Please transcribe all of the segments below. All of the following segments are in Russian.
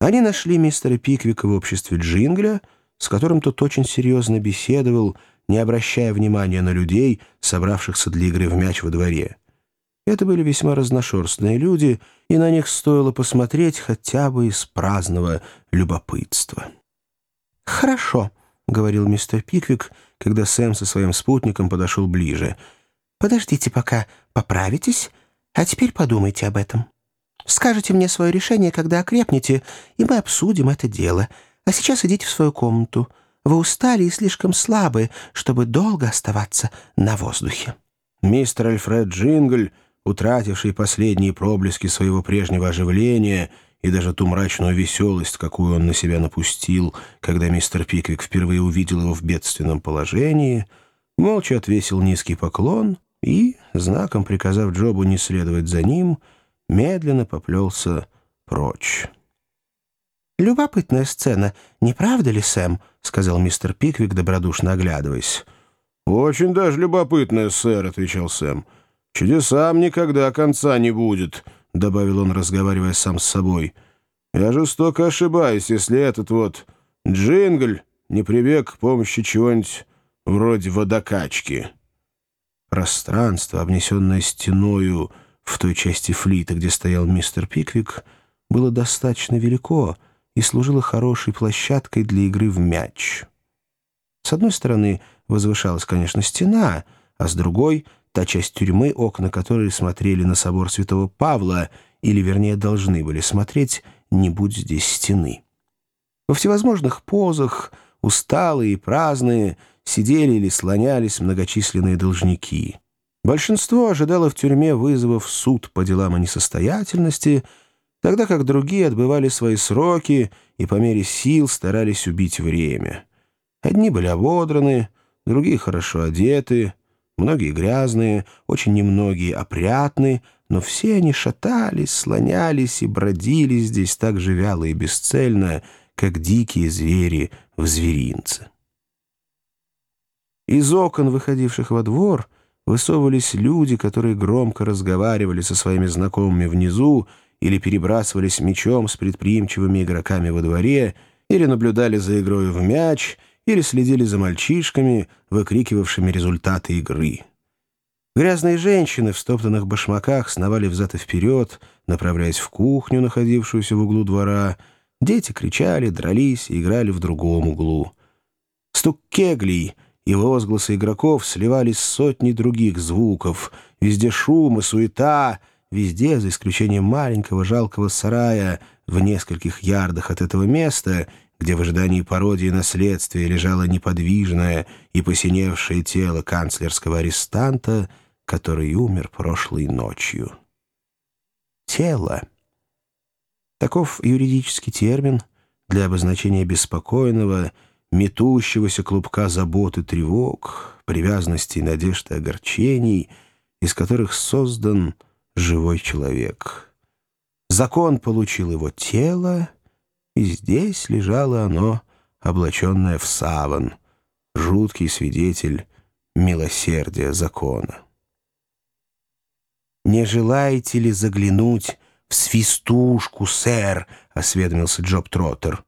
Они нашли мистера Пиквика в обществе Джингля, с которым тот очень серьезно беседовал, не обращая внимания на людей, собравшихся для игры в мяч во дворе. Это были весьма разношерстные люди, и на них стоило посмотреть хотя бы из праздного любопытства. «Хорошо», — говорил мистер Пиквик, когда Сэм со своим спутником подошел ближе. «Подождите, пока поправитесь, а теперь подумайте об этом. Скажите мне свое решение, когда окрепнете, и мы обсудим это дело. А сейчас идите в свою комнату. Вы устали и слишком слабы, чтобы долго оставаться на воздухе». Мистер Альфред Джингль, утративший последние проблески своего прежнего оживления и даже ту мрачную веселость, какую он на себя напустил, когда мистер Пиквик впервые увидел его в бедственном положении, молча отвесил низкий поклон и, знаком приказав Джобу не следовать за ним, медленно поплелся прочь. «Любопытная сцена, не правда ли, Сэм?» — сказал мистер Пиквик, добродушно оглядываясь. «Очень даже любопытная, сэр», — отвечал Сэм. «Чудесам никогда конца не будет», — добавил он, разговаривая сам с собой. «Я жестоко ошибаюсь, если этот вот джингль не прибег к помощи чего-нибудь вроде водокачки». Пространство, обнесенное стеною в той части флита, где стоял мистер Пиквик, было достаточно велико и служило хорошей площадкой для игры в мяч. С одной стороны возвышалась, конечно, стена, а с другой — та часть тюрьмы, окна которой смотрели на собор святого Павла, или, вернее, должны были смотреть, не будь здесь стены. Во всевозможных позах, усталые и праздные, сидели или слонялись многочисленные должники. Большинство ожидало в тюрьме вызова в суд по делам о несостоятельности, тогда как другие отбывали свои сроки и по мере сил старались убить время. Одни были ободраны, другие хорошо одеты, многие грязные, очень немногие опрятны, но все они шатались, слонялись и бродили здесь так же вяло и бесцельно, как дикие звери в зверинце. Из окон, выходивших во двор, высовывались люди, которые громко разговаривали со своими знакомыми внизу или перебрасывались мечом с предприимчивыми игроками во дворе, или наблюдали за игрой в мяч, или следили за мальчишками, выкрикивавшими результаты игры. Грязные женщины в стоптанных башмаках сновали взад и вперед, направляясь в кухню, находившуюся в углу двора. Дети кричали, дрались и играли в другом углу. Стук кеглей — и возгласы игроков сливались с сотней других звуков. Везде шум и суета, везде, за исключением маленького жалкого сарая в нескольких ярдах от этого места, где в ожидании пародии наследствия лежало неподвижное и посиневшее тело канцлерского арестанта, который умер прошлой ночью. Тело. Таков юридический термин для обозначения беспокойного, метущегося клубка забот и тревог, привязанностей, надежд и огорчений, из которых создан живой человек. Закон получил его тело, и здесь лежало оно, облаченное в саван, жуткий свидетель милосердия закона. «Не желаете ли заглянуть в свистушку, сэр?» — осведомился Джоб Троттер.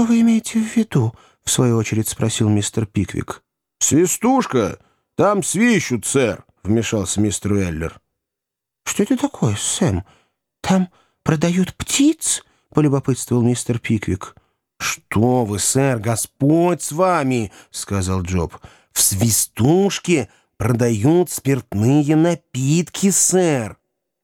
«Что вы имеете в виду?» — в свою очередь спросил мистер Пиквик. «Свистушка! Там свищут, сэр!» — вмешался мистер Уэллер. «Что это такое, Сэм? Там продают птиц?» — полюбопытствовал мистер Пиквик. «Что вы, сэр, Господь с вами!» — сказал Джоб. «В свистушке продают спиртные напитки, сэр!»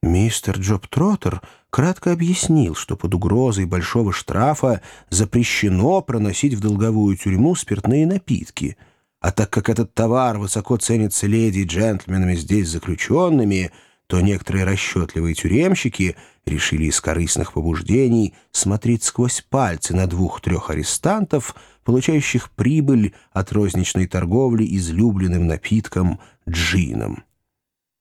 Мистер Джоб Троттер кратко объяснил, что под угрозой большого штрафа запрещено проносить в долговую тюрьму спиртные напитки. А так как этот товар высоко ценится леди и джентльменами здесь заключенными, то некоторые расчетливые тюремщики решили из корыстных побуждений смотреть сквозь пальцы на двух-трех арестантов, получающих прибыль от розничной торговли излюбленным напитком джином.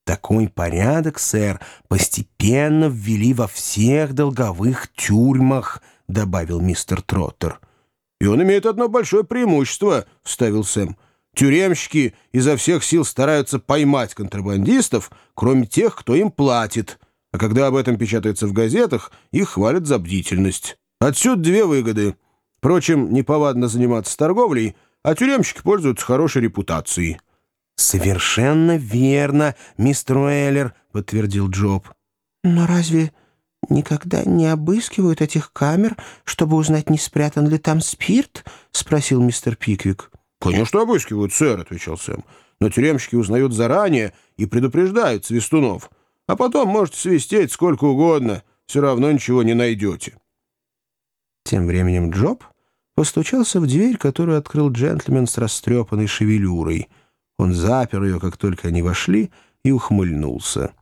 Такой порядок, сэр, постепенно ввели во всех долговых тюрьмах, — добавил мистер Троттер. — И он имеет одно большое преимущество, — вставил Сэм. Тюремщики изо всех сил стараются поймать контрабандистов, кроме тех, кто им платит. А когда об этом печатается в газетах, их хвалят за бдительность. Отсюда две выгоды. Впрочем, неповадно заниматься торговлей, а тюремщики пользуются хорошей репутацией». «Совершенно верно, мистер Уэллер», — подтвердил Джоб. «Но разве никогда не обыскивают этих камер, чтобы узнать, не спрятан ли там спирт?» — спросил мистер Пиквик. «Конечно обыскивают, сэр», — отвечал Сэм. «Но тюремщики узнают заранее и предупреждают свистунов. А потом можете свистеть сколько угодно, все равно ничего не найдете». Тем временем Джоб постучался в дверь, которую открыл джентльмен с растрепанной шевелюрой. Он запер ее, как только они вошли, и ухмыльнулся.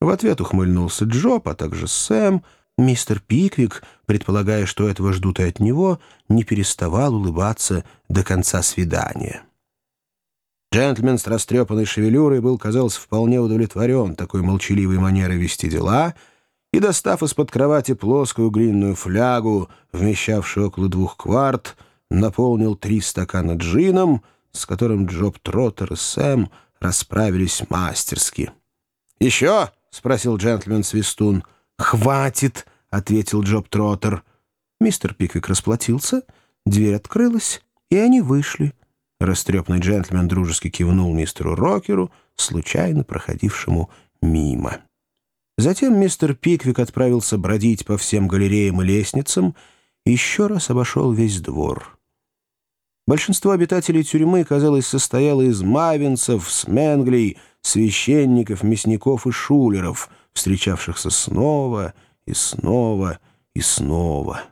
В ответ ухмыльнулся Джоб, а также Сэм. Мистер Пиквик, предполагая, что этого ждут и от него, не переставал улыбаться до конца свидания. Джентльмен с растрепанной шевелюрой был, казалось, вполне удовлетворен такой молчаливой манерой вести дела — и, достав из-под кровати плоскую глиняную флягу, вмещавшую около двух кварт, наполнил три стакана джином, с которым Джоб Троттер и Сэм расправились мастерски. «Еще?» — спросил джентльмен-свистун. «Хватит!» — ответил Джоб Троттер. Мистер Пиквик расплатился, дверь открылась, и они вышли. Растрепанный джентльмен дружески кивнул мистеру Рокеру, случайно проходившему мимо. Затем мистер Пиквик отправился бродить по всем галереям и лестницам и еще раз обошел весь двор. Большинство обитателей тюрьмы, казалось, состояло из мавинцев, сменглей, священников, мясников и шулеров, встречавшихся снова и снова и снова.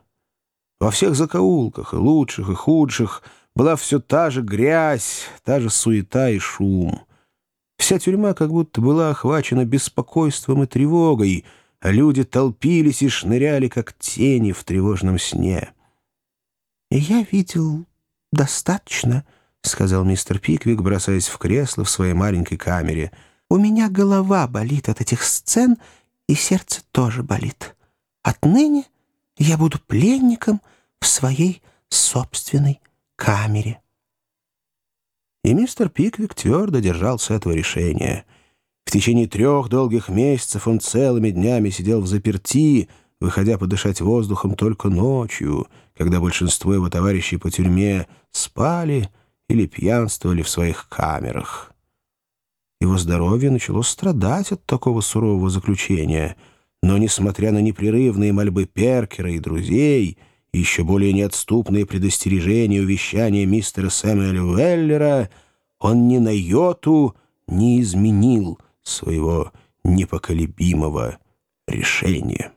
Во всех закоулках, и лучших, и худших, была все та же грязь, та же суета и шум. Вся тюрьма как будто была охвачена беспокойством и тревогой, а люди толпились и шныряли, как тени в тревожном сне. «Я видел достаточно», — сказал мистер Пиквик, бросаясь в кресло в своей маленькой камере. «У меня голова болит от этих сцен, и сердце тоже болит. Отныне я буду пленником в своей собственной камере» и мистер Пиквик твердо держался этого решения. В течение трех долгих месяцев он целыми днями сидел в заперти, выходя подышать воздухом только ночью, когда большинство его товарищей по тюрьме спали или пьянствовали в своих камерах. Его здоровье начало страдать от такого сурового заключения, но, несмотря на непрерывные мольбы Перкера и друзей, еще более неотступные предостережения и увещания мистера Сэмюэля Уэллера, он ни на йоту не изменил своего непоколебимого решения.